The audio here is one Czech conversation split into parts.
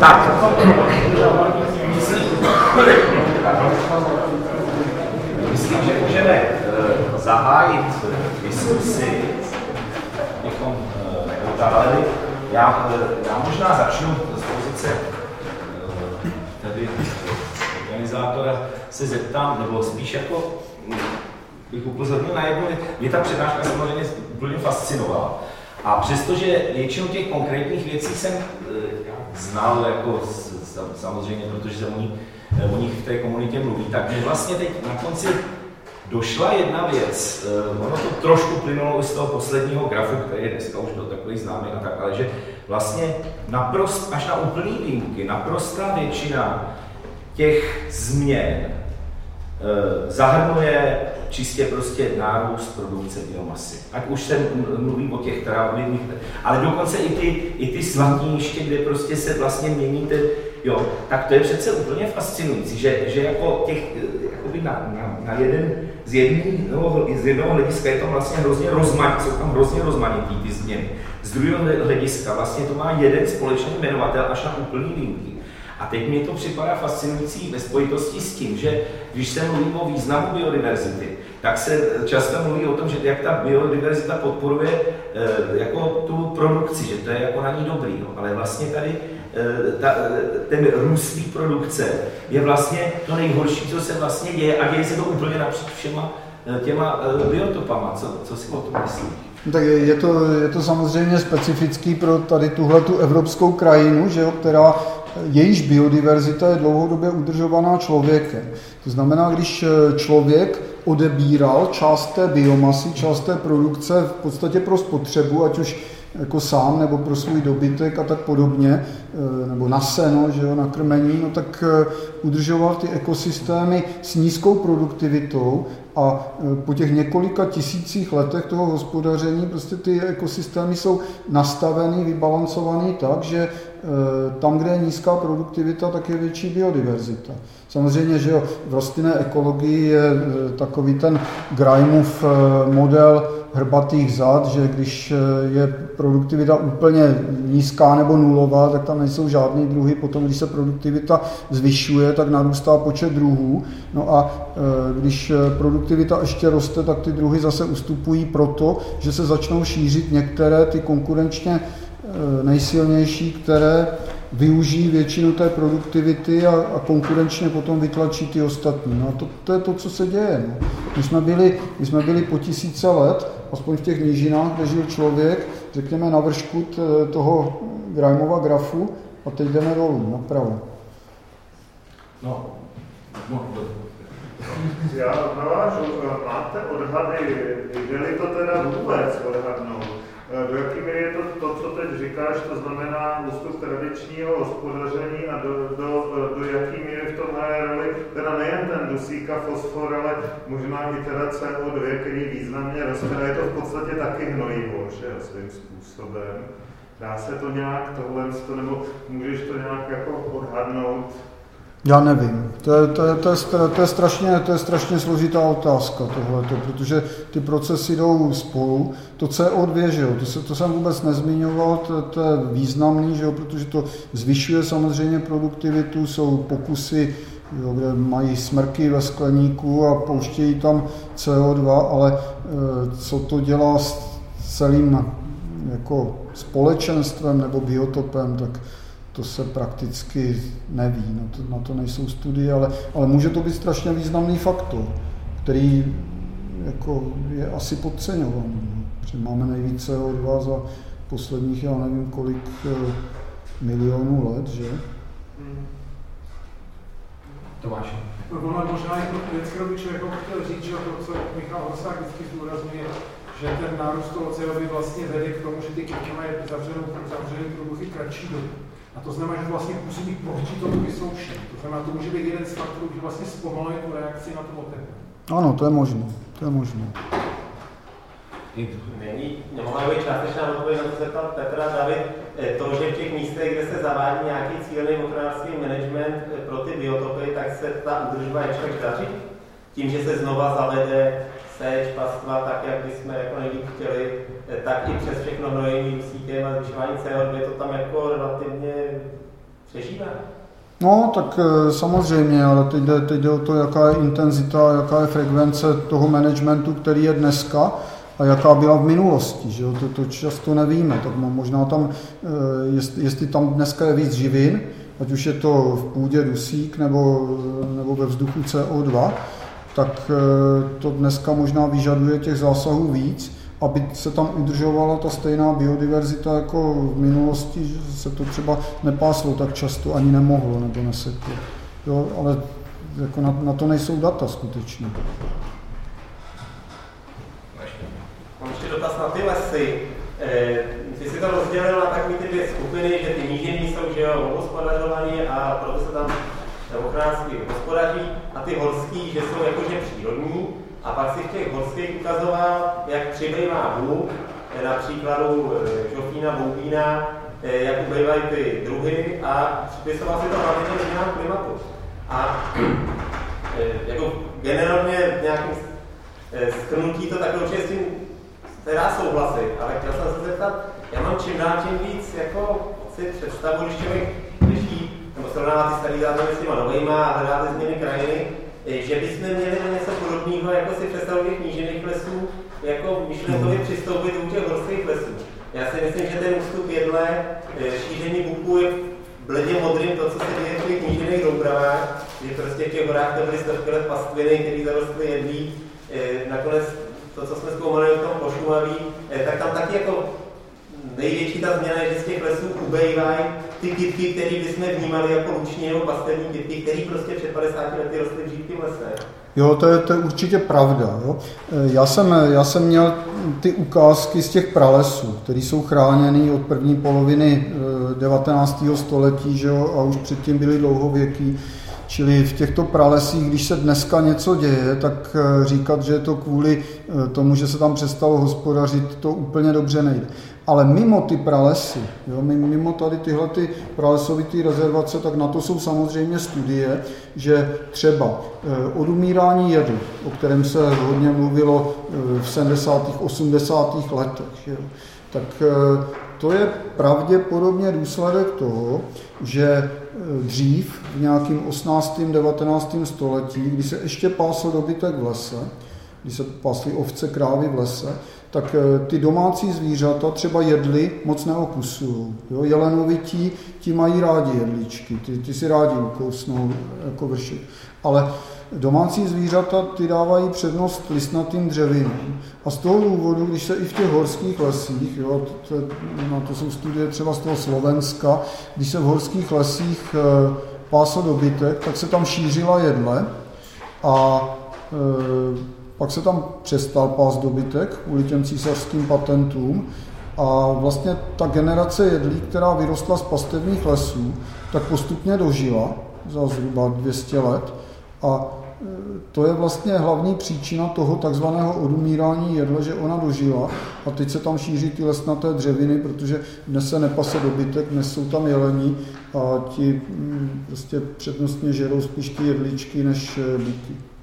Tak. Myslím, že můžeme uh, zahájit diskusi, bychom uh, neotáleli. Já, uh, já možná začnu z pozice tedy organizátora se zeptám, nebo spíš jako bych upozornil na jednu věc. Mě ta přednáška samozřejmě úplně fascinovala. A přestože většinu těch konkrétních věcí jsem znal, jako samozřejmě, protože se o nich, e, o nich v té komunitě mluví, tak mě vlastně teď na konci došla jedna věc. E, ono to trošku plynulo z toho posledního grafu, který je dneska už byl takový známý a tak, ale že vlastně naprost, až na úplný výjimky, naprostá většina těch změn zahrnuje čistě prostě nárůst produkce biomasy. Ať už se mluví o těch trávných, ale dokonce i ty, i ty svatíště, kde prostě se vlastně mění ten, jo, tak to je přece úplně fascinující, že, že jako těch, jakoby na, na, na jeden, z, jednoho, z jednoho hlediska je to vlastně hrozně rozmanitý, jsou tam hrozně rozmanitý ty změny. Z druhého hlediska vlastně to má jeden společný jmenovatel až na úplný výjimky. A teď mi to připadá fascinující ve spojitosti s tím, že když se mluví o významu biodiverzity, tak se často mluví o tom, že jak ta biodiverzita podporuje e, jako tu produkci, že to je jako na ní dobrý. No. Ale vlastně tady e, ta, ten růst produkce je vlastně to nejhorší, co se vlastně děje a děje se to úplně napříč všema těma biotopama. Co, co si o tom myslíš? Tak je to, je to samozřejmě specifický pro tady tuhle tu evropskou krajinu, že jo, která jejíž biodiverzita je dlouhodobě udržovaná člověkem. To znamená, když eh, člověk odebíral část té biomasy, část té produkce v podstatě pro spotřebu, ať už jako sám nebo pro svůj dobytek a tak podobně, eh, nebo na seno, že jo, na krmení, no tak eh, udržoval ty ekosystémy s nízkou produktivitou a po těch několika tisících letech toho hospodaření prostě ty ekosystémy jsou nastaveny, vybalancované tak, že Eh, tam, kde je nízká produktivita, tak je větší biodiverzita. Samozřejmě, že jo, v rostlinné ekologii je eh, takový ten Grimeův eh, model hrbatých zad, že když je produktivita úplně nízká nebo nulová, tak tam nejsou žádné druhy. Potom, když se produktivita zvyšuje, tak narůstá počet druhů. No a když produktivita ještě roste, tak ty druhy zase ustupují proto, že se začnou šířit některé ty konkurenčně Eh, nejsilnější, které využijí většinu té produktivity a, a konkurenčně potom vytlačí ty ostatní. No a to, to je to, co se děje. No. My, jsme byli, my jsme byli po tisíce let, aspoň v těch nížinách, kde žil člověk, řekněme na vršku toho Grimeova grafu a teď jdeme dolů, napravo. No, no, já navážu, máte odhady, jde to teda vůbec odhadnout, do jaké míry je to to, co teď říkáš, to znamená ústup tradičního hospodaření a do, do, do jaké míry v tom hraje roli, teda nejen ten dusík a fosfor, ale možná i teda CO2, který významně roste, je to v podstatě taky hnojivo, že svým způsobem. Dá se to nějak tohle, nebo můžeš to nějak jako odhadnout? Já nevím. To je, to, je, to, je, to, je strašně, to je strašně složitá otázka tohleto, protože ty procesy jdou spolu. To CO2, že jo, to, se, to jsem vůbec nezmiňoval, to, to je významný, že jo, protože to zvyšuje samozřejmě produktivitu, jsou pokusy, jo, kde mají smrky ve skleníku a pouštějí tam CO2, ale e, co to dělá s celým jako společenstvem nebo biotopem, tak to se prakticky neví, no to, na to nejsou studie, ale, ale může to být strašně významný faktor, který jako je asi podceňovaný. No. Protože máme nejvíce CO2 za posledních, já nevím kolik eh, milionů let, že? Hmm. Tomáš. No, ono možná jako věc, kterou bych člověk chtěl říct, že to, co Michal Hosák vždycky zdůrazňuje, že ten nárůst toho CO2 vlastně vede k tomu, že ty kytky mají zavřenou, průběhy kratší dobu. A to znamená, že vlastně působí proti tomu vysoušení. To znamená, to může být jeden z faktorů, že vlastně zpomaluje tu reakci na to oteplení. Ano, to je možné. To je možné. Není, nemohla být částečná odpověď na to se ptal Petra David, eh, to, že v těch místech, kde se zavádí nějaký cílený hospodářský management eh, pro ty biotopy, tak se ta údržba ještě daří? Tím, že se znova zavede seč, pastva, tak jak bychom jako nejlíp chtěli, eh, tak i přes všechno hnojení sítě a zvyšování CO2 to tam jako relativně přežívá. No, tak eh, samozřejmě, ale teď jde, teď jde o to, jaká je intenzita, jaká je frekvence toho managementu, který je dneska a jaká byla v minulosti, že jo? To, to často nevíme, tak možná tam, eh, jestli, jestli tam dneska je víc živin, ať už je to v půdě dusík nebo, nebo ve vzduchu CO2, tak to dneska možná vyžaduje těch zásahů víc aby se tam udržovala ta stejná biodiverzita jako v minulosti, že se to třeba nepáslo tak často, ani nemohlo nebo neseklo. Jo, ale jako na, na to nejsou data skutečně. Mám ještě dotaz na ty lesy. E, ty si to rozdělil na takové ty dvě skupiny, že ty nížiny jsou že jo, a proto se tam ochránsky hospodaří a ty horský, že jsou jakože přírodní. A pak si v těch horských ukazoval, jak přibývá bůh, na příkladu e, žofína, boubína, e, jak ubývají ty druhy a připisoval si to hlavně změnám klimatu. A jako generálně nějakým skrnutí to takhle určitě s tím teda souhlasit, ale chtěl jsem se zeptat, já mám čím dál tím víc jako si představu, když člověk srovnává ty starý záznamy s těma novejma a hledá ty změny krajiny, že bychom měli na něco podobného, jako si představu těch nížených lesů, jako myšlenkově přistoupit u těch horských lesů. Já si myslím, že ten ústup jedle, eh, šíření buků je bledě modrým to, co se děje v těch nížených doubravách, že prostě v těch horách to byly stovky let pastviny, které zarostly jedlí. Eh, nakonec to, co jsme zkoumali o tom pošumaví, tak tam taky jako největší ta změna je, že z těch lesů ubejvají ty kytky, které bychom vnímali jako luční nebo pastevní kytky, které prostě před 50 lety rostly v žítky lese. Jo, to je, to je určitě pravda. Jo. E, já, jsem, já jsem měl ty ukázky z těch pralesů, které jsou chráněny od první poloviny 19. E, století že jo, a už předtím byly dlouhověký. Čili v těchto pralesích, když se dneska něco děje, tak říkat, že je to kvůli tomu, že se tam přestalo hospodařit, to úplně dobře nejde. Ale mimo ty pralesy, jo, mimo tady tyhle ty pralesovité rezervace, tak na to jsou samozřejmě studie, že třeba eh, odumírání jedu, o kterém se hodně mluvilo eh, v 70. 80. letech, jo, tak eh, to je pravděpodobně důsledek toho, že dřív v nějakým 18. 19. století, kdy se ještě pásl dobytek v lese, kdy se pásly ovce, krávy v lese, tak eh, ty domácí zvířata třeba jedly moc neokusují. Jo? Jelenovití, ti mají rádi jedličky, ty, ty si rádi ukousnou jako vršit. Ale domácí zvířata ty dávají přednost listnatým dřevinám. A z toho důvodu, když se i v těch horských lesích, jo, to, to, no, to jsou studie třeba z toho Slovenska, když se v horských lesích e, pásl dobytek, tak se tam šířila jedle a e, pak se tam přestal pás dobytek kvůli těm císařským patentům a vlastně ta generace jedlí, která vyrostla z pastevních lesů, tak postupně dožila za zhruba 200 let a e, to je vlastně hlavní příčina toho takzvaného odumírání jedle, že ona dožila a teď se tam šíří ty lesnaté dřeviny, protože dnes se nepase dobytek, dnes jsou tam jelení a ti mm, prostě přednostně žerou spíš ty jedličky než e, byty.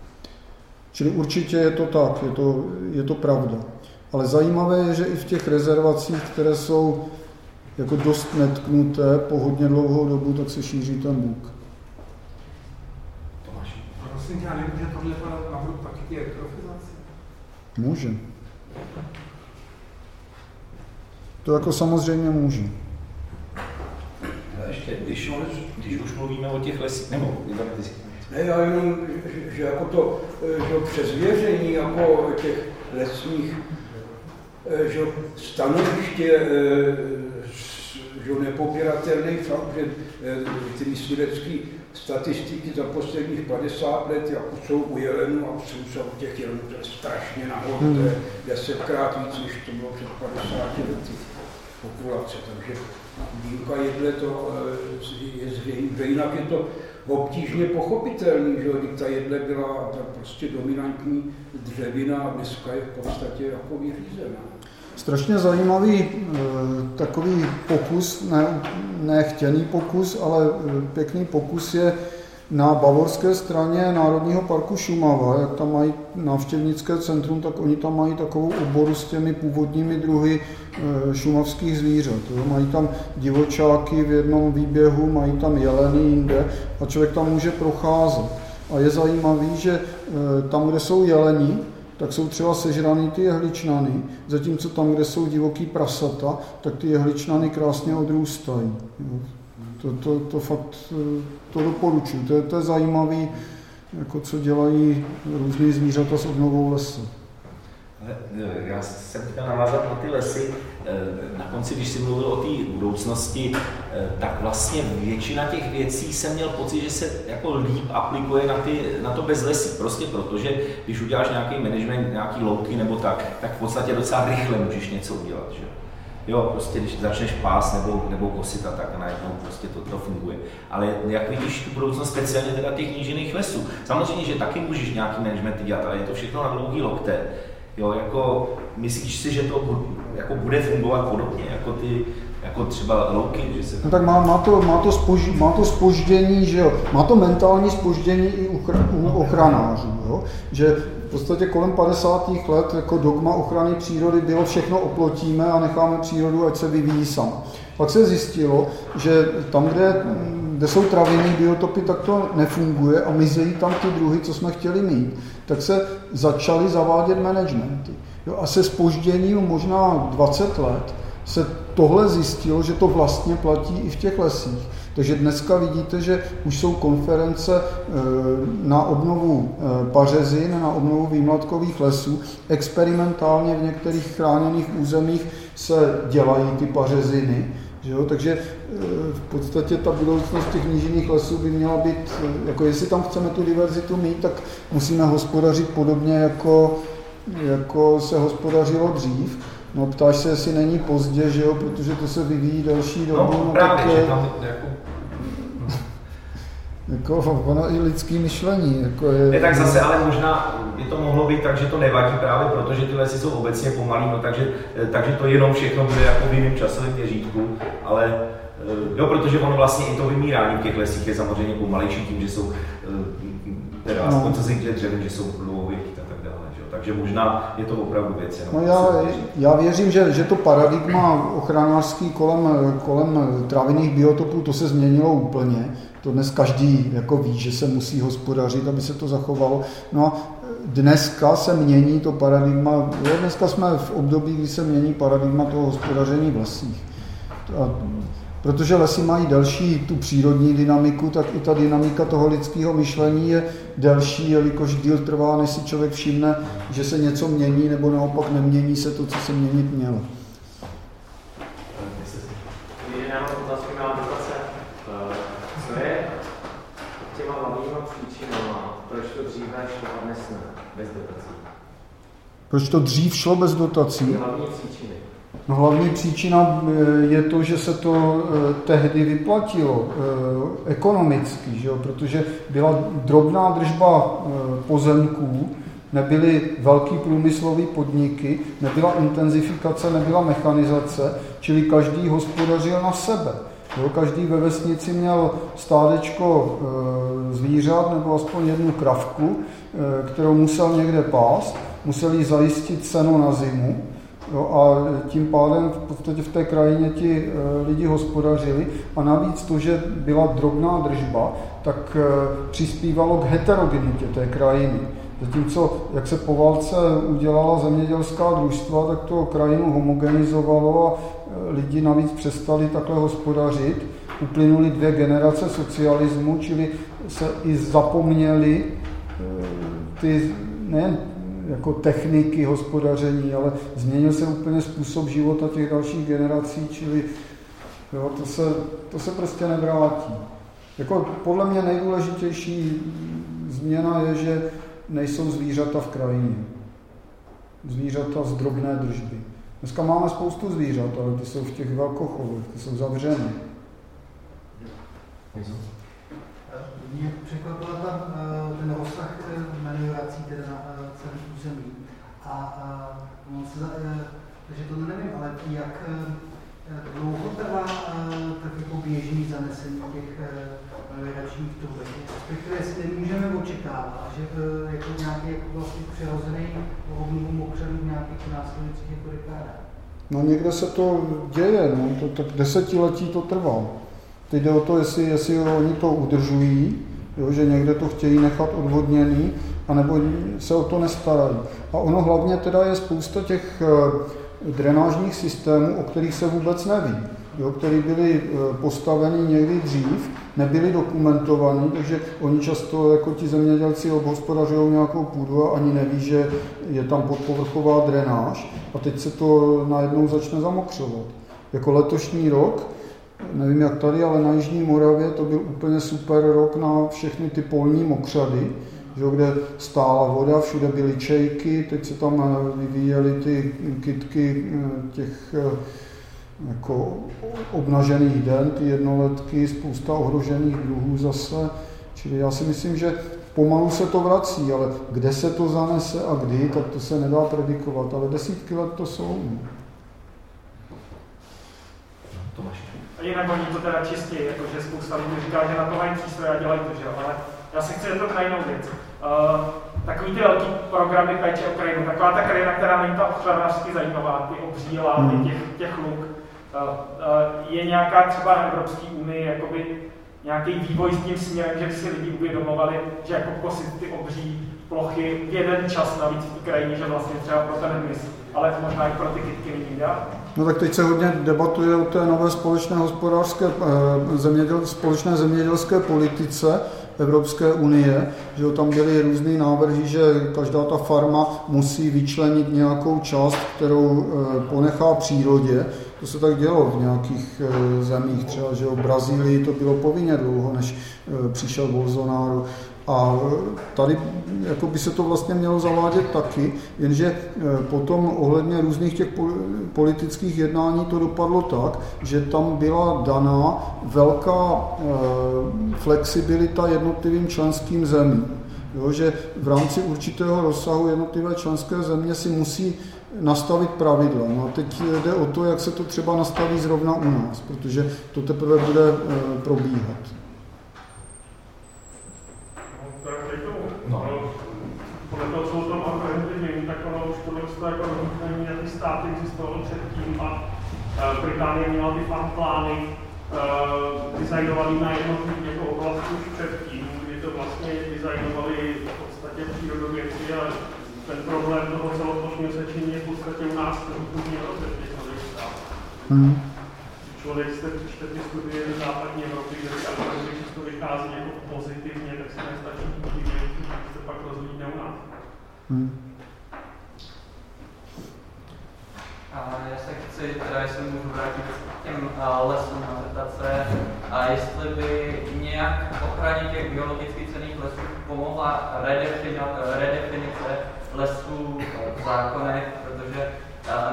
Čili určitě je to tak, je to, je to pravda. Ale zajímavé je, že i v těch rezervacích, které jsou jako dost netknuté po hodně dlouhou dobu, tak se šíří ten bůk. Tomáš, prosím tě, nemůže tohle navrhu taky ty eutrofizace? Může. To jako samozřejmě může. Ještě, když, když už mluvíme o těch lesích, nebo ne, já jenom, že, že jako to že přezvěření jako těch lesních že stanoviště že nepopiratelný fakt, že ty myslivecké statistiky za posledních 50 let jako jsou u jelenů a jsou u těch jelenů, to je strašně nahoru, to je hmm. desetkrát víc, než to bylo před 50 lety populace, takže výuka jedle to je zřejmě, jinak je to obtížně pochopitelný, že ta jedle byla ta prostě dominantní dřevina a dneska je v podstatě jako vyřízená. Strašně zajímavý e, takový pokus, ne, ne chtěný pokus, ale e, pěkný pokus je na bavorské straně Národního parku Šumava, jak tam mají návštěvnické centrum, tak oni tam mají takovou oboru s těmi původními druhy e, šumavských zvířat. Mají tam divočáky v jednom výběhu, mají tam jeleny jinde a člověk tam může procházet. A je zajímavý, že e, tam, kde jsou jelení, tak jsou třeba sežraný ty jehličnany, zatímco tam, kde jsou divoký prasata, tak ty jehličnany krásně odrůstají. To, to, to fakt to doporučuji. To je, to je zajímavé, jako co dělají různý zvířata s obnovou lesy. E, já jsem chtěl navázat na ty lesy. E, na konci, když jsi mluvil o té budoucnosti, tak vlastně většina těch věcí jsem měl pocit, že se jako líp aplikuje na, ty, na to bezlesí. Prostě protože, když uděláš nějaký management, nějaký louky nebo tak, tak v podstatě docela rychle můžeš něco udělat. Že? Jo, prostě když začneš pás nebo, nebo kosit a tak najednou prostě to, to funguje. Ale jak vidíš tu budoucnost speciálně teda těch nížiných lesů? Samozřejmě, že taky můžeš nějaký management dělat, ale je to všechno na dlouhý lokte. Jo, jako myslíš si, že to jako bude fungovat podobně, jako ty jako třeba louky, že se... No tak má, má, to, má, to spož, má to spoždění, že jo, má to mentální spoždění i u, u ochranářů, jo? že podstatě kolem 50. let jako dogma ochrany přírody bylo všechno oplotíme a necháme přírodu, ať se vyvíjí sama. Pak se zjistilo, že tam, kde, kde jsou travinní biotopy, tak to nefunguje a mizejí tam ty druhy, co jsme chtěli mít. Tak se začaly zavádět managementy. Jo, a se spožděním možná 20 let se tohle zjistilo, že to vlastně platí i v těch lesích. Takže dneska vidíte, že už jsou konference eh, na obnovu eh, pařezin, na obnovu výmladkových lesů. Experimentálně v některých chráněných územích se dělají ty pařeziny. Že jo? Takže eh, v podstatě ta budoucnost těch nížiných lesů by měla být, jako jestli tam chceme tu diverzitu mít, tak musíme hospodařit podobně, jako, jako se hospodařilo dřív. No ptáš se, jestli není pozdě, že jo, protože to se vyvíjí další dobu. No, no právě, tak, že tam jako jako ono i lidský myšlení. Jako je, ne, tak zase, ale možná by to mohlo být tak, že to nevadí právě proto, že ty lesy jsou obecně pomalý, no takže, takže to jenom všechno bude jako v jiném časovém měřítku, ale eh, jo, protože ono vlastně i to vymírání v těch lesích je samozřejmě pomalejší tím, že jsou, eh, teda no. aspoň co se dřevin, že jsou dlouhověký a tak dále. Že? Takže možná je to opravdu věc. No já, já věřím, že, že to paradigma ochranářský kolem, kolem trávinných biotopů, to se změnilo úplně to dnes každý jako ví, že se musí hospodařit, aby se to zachovalo. No a dneska se mění to paradigma, dneska jsme v období, kdy se mění paradigma toho hospodaření v lesích. A protože lesy mají delší tu přírodní dynamiku, tak i ta dynamika toho lidského myšlení je delší, jelikož díl trvá, než si člověk všimne, že se něco mění, nebo naopak nemění se to, co se měnit mělo. Proč to dřív šlo bez dotací? No hlavní příčina eh, je to, že se to eh, tehdy vyplatilo eh, ekonomicky, že jo? protože byla drobná držba pozemků, nebyly velký průmyslový podniky, nebyla intenzifikace, nebyla mechanizace, čili každý hospodařil na sebe. Jo, každý ve vesnici měl stádečko zvířat nebo aspoň jednu kravku, kterou musel někde pást museli zajistit seno na zimu jo, a tím pádem v podstatě v té krajině ti e, lidi hospodařili a navíc to, že byla drobná držba, tak e, přispívalo k heterogenitě té krajiny. Zatímco, jak se po válce udělala zemědělská družstva, tak to krajinu homogenizovalo a e, lidi navíc přestali takhle hospodařit. Uplynuly dvě generace socialismu, čili se i zapomněli ty nejen jako techniky hospodaření, ale změnil se úplně způsob života těch dalších generací, čili jo, to, se, to se prostě nevrátí. Jako podle mě nejdůležitější změna je, že nejsou zvířata v krajině. Zvířata z drobné držby. Dneska máme spoustu zvířat, ale ty jsou v těch velkochovech, ty jsou zavřeny. Mě překvapila ta, eh, ten rozsah eh, meliorací teda na eh, území. A, a no, se, takže to nevím, ale jak, dlouho trvá tak jako běžný zanesení těch melioračních trubek? Respektive jestli můžeme očekávat, že jako nějaký jako vlastně přirozený obnovu mokřadů v nějakých následujících jako dekádách? No někde se to děje, no, to, tak desetiletí to trvá. Teď jde o to, jestli, jestli oni to udržují, jo, že někde to chtějí nechat odvodněný, anebo se o to nestarají. A ono hlavně teda je spousta těch eh, drenážních systémů, o kterých se vůbec neví, jo, které byly eh, postaveny někdy dřív, nebyly dokumentovaný, takže oni často jako ti zemědělci obhospodařují nějakou půdu a ani neví, že je tam podpovrchová drenáž a teď se to najednou začne zamokřovat. Jako letošní rok nevím jak tady, ale na Jižní Moravě to byl úplně super rok na všechny ty polní mokřady, že, kde stála voda, všude byly čejky, teď se tam eh, vyvíjely ty kytky eh, těch eh, jako obnažených den, ty jednoletky, spousta ohrožených druhů zase. Čili já si myslím, že pomalu se to vrací, ale kde se to zanese a kdy, tak to se nedá predikovat, ale desítky let to jsou. Tomáš jinak oni to teda čistě, jakože spousta lidí říká, že na to mají přístroje a dělají to, že ale já si chci to na jinou věc. Uh, takový ty velký programy péče o krajinu, taková ta krajina, která není ta ochranářsky zajímavá, ty obří láty hmm. těch, těch luk, uh, uh, je nějaká třeba na Evropské unii jakoby nějaký vývoj s tím směrem, že by si lidi uvědomovali, že jako kosit ty obří plochy v jeden čas navíc v té krajině, že vlastně třeba pro ten hmyz, ale možná i pro ty kytky není dělat. No tak teď se hodně debatuje o té nové společné hospodářské, zeměděl, společné zemědělské politice Evropské unie, že tam byly různé návrhy, že každá ta farma musí vyčlenit nějakou část, kterou eh, ponechá přírodě. To se tak dělo v nějakých eh, zemích, třeba že v Brazílii to bylo povinně dlouho, než přišel Bolsonaro. A tady jako by se to vlastně mělo zavádět taky, jenže e, potom ohledně různých těch politických jednání to dopadlo tak, že tam byla daná velká e, flexibilita jednotlivým členským zemím. Jo, že v rámci určitého rozsahu jednotlivé členské země si musí nastavit pravidla. No a teď jde o to, jak se to třeba nastaví zrovna u nás, protože to teprve bude e, probíhat. státy existovalo předtím a Británie měla ty fan plány uh, designovaný na jednotlivý jako oblast už předtím, kdy to vlastně designovali v podstatě přírodovědci a ten problém toho celoplošního sečení je v podstatě u nás nových státech. Hmm. Člověk jste přečte ty studie do západní Evropy, kde ty argumenty často vychází jako pozitivně, tak se nestačí díky, se pak rozlídne u nás. Hmm. Já se chci, teda jestli můžu vrátit k těm lesům na zeptat se, a jestli by nějak ochraně těch biologicky cených lesů pomohla redefinice lesů v zákonech, protože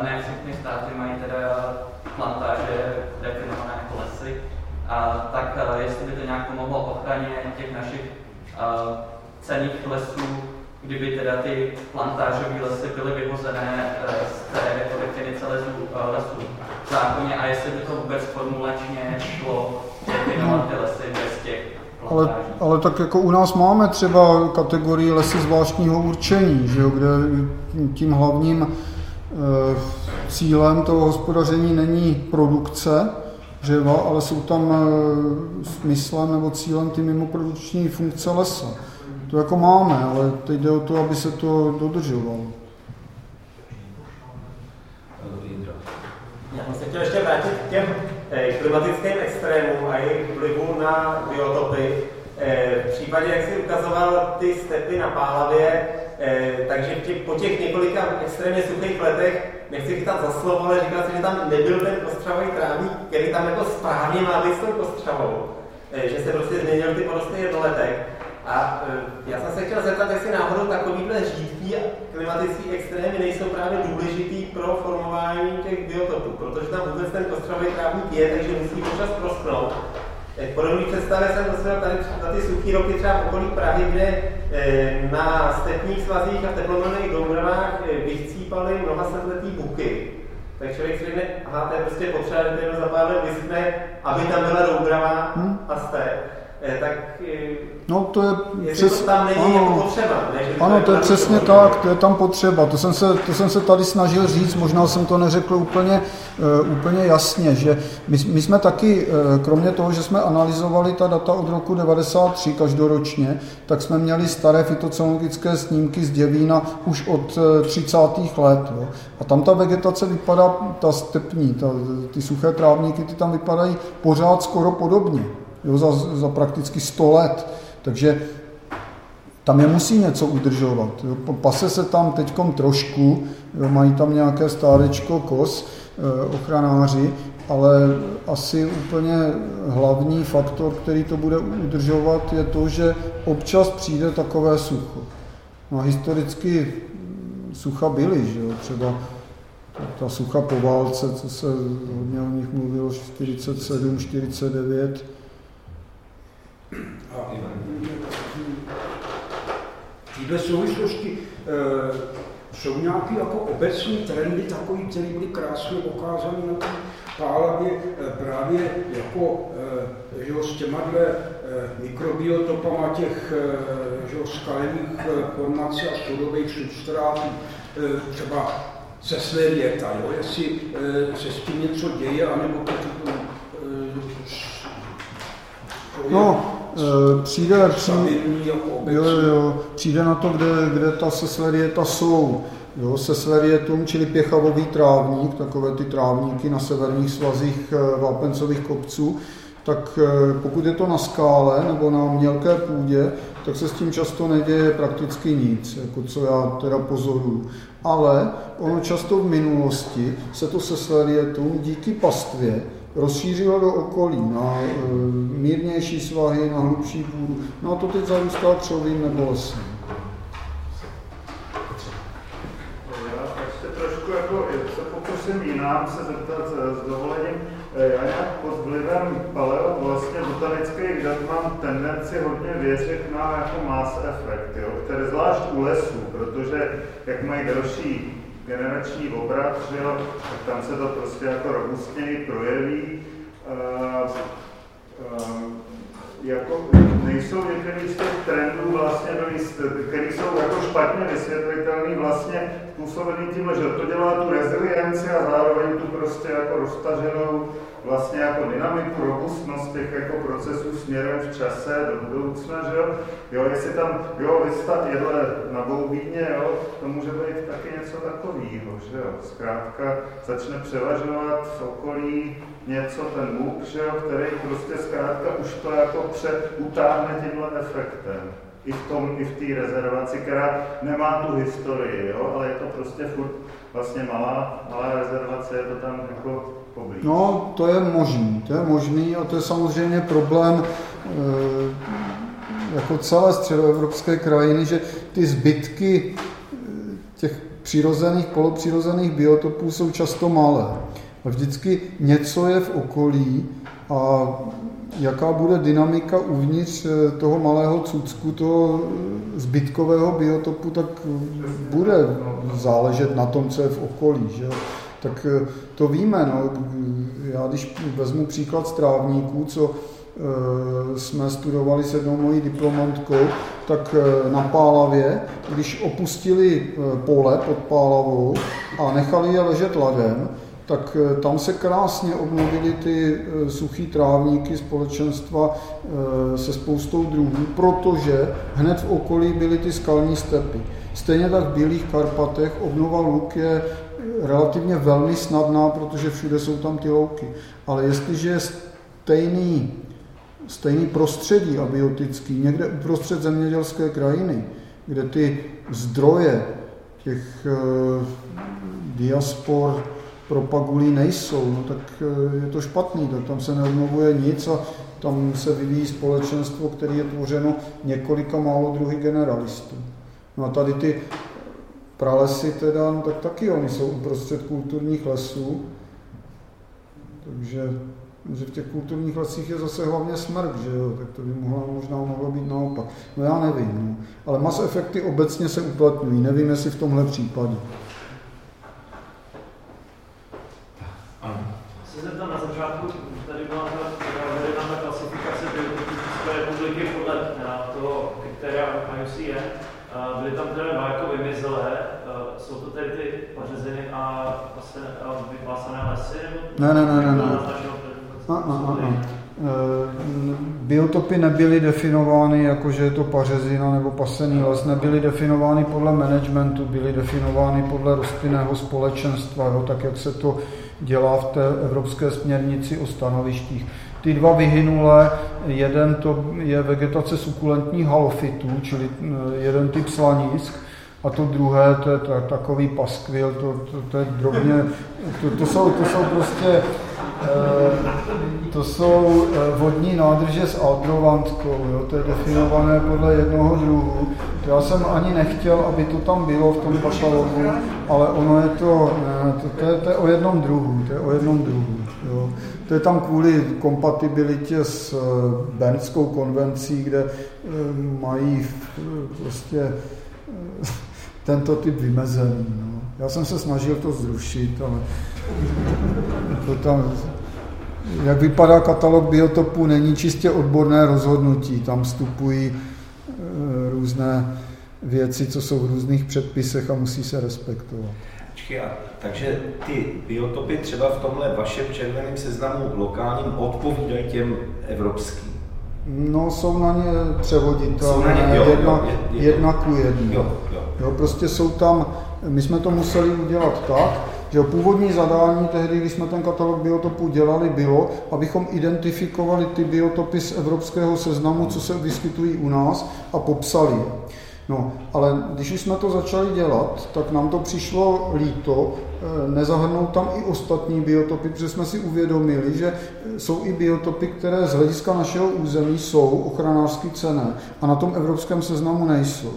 ne všechny státy mají teda plantáže definované jako lesy, a tak jestli by to nějak pomohlo ochraně těch našich cených lesů kdyby teda ty plantážové lesy byly vyhozené eh, z té definice lesů, eh, lesů v zákoně a jestli by to vůbec formulačně šlo definovat ty lesy bez těch ale, ale tak jako u nás máme třeba kategorii lesy zvláštního určení, že jo, kde tím hlavním e, cílem toho hospodaření není produkce dřeva, ale jsou tam e, smyslem nebo cílem ty mimoprodukční funkce lesa. To jako máme, ale teď jde o to, aby se to dodržovalo. Já bych se chtěl ještě vrátit k těm eh, klimatickým extrémům a jejich vlivu na biotopy. Eh, v případě, jak jsi ukazoval ty stepy na Pálavě, eh, takže po těch několika extrémně suchých letech, nechci chytat za slovo, ale říkal si, že tam nebyl ten kostřavý trávník, který tam jako správně má být s tou kostřavou. Že se prostě změnil ty porosty jednoletek. A e, já jsem se chtěl zeptat, jestli náhodou takovýhle řídký klimatický extrémy nejsou právě důležitý pro formování těch biotopů, protože tam vůbec ten kostrový trávník je, takže musí občas prosknout. E, podobný představě jsem dostal tady na ty suché roky třeba v okolí Prahy, kde e, na stepních svazích a teplomilných doubravách vychcípaly mnoha setletý buky. tak člověk si řekne, aha, to je prostě potřeba, že to za pár let vyschne, aby tam byla doubrava hmm. a step. Eh, tak eh, No to je přes... to tam není ano, jako potřeba, ne? Ano, to je přesně tak, to je tam potřeba. To jsem, se, to jsem se tady snažil říct, možná jsem to neřekl úplně, uh, úplně jasně, že my, my jsme taky, uh, kromě toho, že jsme analyzovali ta data od roku 93 každoročně, tak jsme měli staré fitocenologické snímky z Děvína už od uh, 30. let. Jo. A tam ta vegetace vypadá, ta stepní, ta, ty suché trávníky, ty tam vypadají pořád skoro podobně jo, za, za prakticky 100 let. Takže tam je musí něco udržovat. Jo. Pase se tam teď trošku, jo, mají tam nějaké stárečko kos, eh, ochranáři, ale asi úplně hlavní faktor, který to bude udržovat, je to, že občas přijde takové sucho. No historicky sucha byly, že jo? třeba ta sucha po válce, co se hodně o nich mluvilo, 47, 49, a této souvislosti e, jsou nějaké jako obecní trendy, takový, které byly krásně ukázány na té pálavě e, právě jako e, že s těma dvě e, mikrobiotopama těch e, že skalených e, formací a sudových substrátů, e, třeba se slerieta, jo? jestli e, se s tím něco děje, anebo to, e, No, přijde, přijde, jo, jo, přijde na to, kde, kde ta seslerieta jsou. Jo, seslerietům, čili pěchavový trávník, takové ty trávníky na severních svazích eh, vápencových kopců, tak eh, pokud je to na skále nebo na mělké půdě, tak se s tím často neděje prakticky nic, jako co já teda pozoruju. Ale ono často v minulosti se to seslerietům díky pastvě rozšířilo do okolí, na e, mírnější svahy, na hlubší půdu. No a to teď zarůstá křovým nebo lesem. Jako, se pokusím jinám se zeptat s dovolením. E, já nějak pod vlivem paleo vlastně botanických dat mám tendenci hodně věřit na jako mass efekt, jo, který zvlášť u lesů, protože jak mají další generační obrat, že jo, tak tam se to prostě jako robustněji projeví. Uh, uh, jako nejsou některé z těch trendů vlastně, které jsou jako špatně vysvětlitelné, vlastně způsobený tím, že to dělá tu rezilienci a zároveň tu prostě jako roztaženou vlastně jako dynamiku, robustnost těch jako procesů směrem v čase do budoucna, že jo? Jo, jestli tam, jo, vystat jedle na Boubíně, jo, to může být taky něco takového, že jo? Zkrátka začne převažovat v okolí něco, ten Bůh, že jo, který prostě zkrátka už to jako přeutáhne tímhle efektem. I v tom, i v té rezervaci, která nemá tu historii, jo, ale je to prostě furt vlastně malá, malá rezervace, je to tam jako poblíž. No, to je možný, to je možný a to je samozřejmě problém e, jako celé středoevropské krajiny, že ty zbytky eh, těch přirozených, polopřirozených biotopů jsou často malé. A vždycky něco je v okolí a jaká bude dynamika uvnitř eh, toho malého cucku, toho zbytkového biotopu, tak bude záležet na tom, co je v okolí. Že? Tak eh, to víme. No. Já když vezmu příklad z trávníků, co eh, jsme studovali s jednou mojí diplomantkou, tak eh, na Pálavě, když opustili pole pod Pálavou a nechali je ležet ladem, tak tam se krásně obnovily ty suchý trávníky společenstva se spoustou druhů, protože hned v okolí byly ty skalní stepy. Stejně tak v Bílých Karpatech obnova luk je relativně velmi snadná, protože všude jsou tam ty louky. Ale jestliže je stejný, stejný prostředí abiotický, někde uprostřed zemědělské krajiny, kde ty zdroje těch e, diaspor propagulí nejsou, no tak e, je to špatný, tak tam se neobnovuje nic a tam se vyvíjí společenstvo, které je tvořeno několika málo druhy generalistů. No a tady ty pralesy teda, no tak taky oni jsou uprostřed kulturních lesů, takže že v těch kulturních lesích je zase hlavně smrk, že jo, tak to by mohla, možná mohlo být naopak. No já nevím, no. ale mas efekty obecně se uplatňují, nevím, jestli v tomhle případě. republiky podle toho kritéria IUCN byly tam teda dva jako vymizelé, jsou to tedy ty pořezeny a, a vyplácené lesy? Nebo ne, ne, ne, ne. ne. A, a, a, a. Biotopy nebyly definovány jako, že je to pařezina nebo pasený les, nebyly definovány podle managementu, byly definovány podle rostlinného společenstva, jo, tak jak se to dělá v té evropské směrnici o stanovištích. Ty dva vyhynulé, jeden to je vegetace sukulentních halofitů, čili eh, jeden typ slanisk, a to druhé, to je takový paskvil, to, to, to je drobně, to, to, jsou, to jsou prostě Eh, to jsou eh, vodní nádrže s aldrovantkou, jo? to je definované podle jednoho druhu. To já jsem ani nechtěl, aby to tam bylo v tom katalogu, ale ono je to, ne, to, to, je, to je o jednom druhu, to je o jednom druhu. Jo? To je tam kvůli kompatibilitě s eh, Bernskou konvencí, kde mají prostě tento typ vymezený. No. Já jsem se snažil to zrušit, ale to tam, jak vypadá katalog biotopů, není čistě odborné rozhodnutí. Tam vstupují e, různé věci, co jsou v různých předpisech a musí se respektovat. takže ty biotopy třeba v tomhle vašem červeném seznamu lokálním odpovídají těm evropským? No, jsou na ně převoditelné, jedna, jedna ku jedné. Jo, jo. jo, prostě jsou tam, my jsme to museli udělat tak, že původní zadání tehdy, když jsme ten katalog biotopů dělali, bylo, abychom identifikovali ty biotopy z evropského seznamu, co se vyskytují u nás a popsali je. No, ale když už jsme to začali dělat, tak nám to přišlo líto nezahrnout tam i ostatní biotopy, protože jsme si uvědomili, že jsou i biotopy, které z hlediska našeho území jsou ochranářsky cené a na tom evropském seznamu nejsou.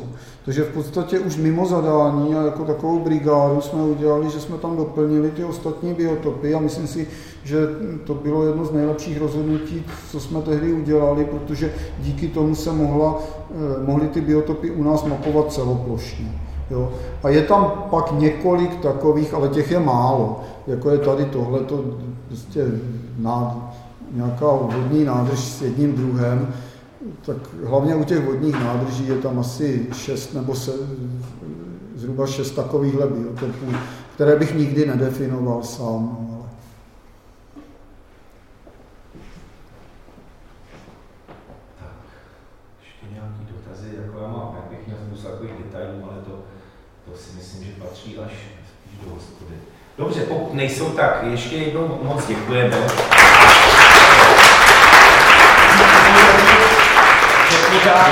Takže v podstatě už mimo zadání a jako takovou brigádu jsme udělali, že jsme tam doplnili ty ostatní biotopy a myslím si, že to bylo jedno z nejlepších rozhodnutí, co jsme tehdy udělali, protože díky tomu se mohla, eh, mohly ty biotopy u nás mapovat celoplošně. Jo? A je tam pak několik takových, ale těch je málo, jako je tady tohle, to prostě nějaká vodní nádrž s jedním druhem, tak hlavně u těch vodních nádrží je tam asi šest nebo se, zhruba šest takovýchhle biotopů, které bych nikdy nedefinoval sám. No, ale... Tak, ještě nějaký dotazy, jako já mám, jak bych měl spoustu takových detailů, ale to, to si myslím, že patří až do hospody. Dobře, pokud nejsou, tak ještě jednou moc děkujeme.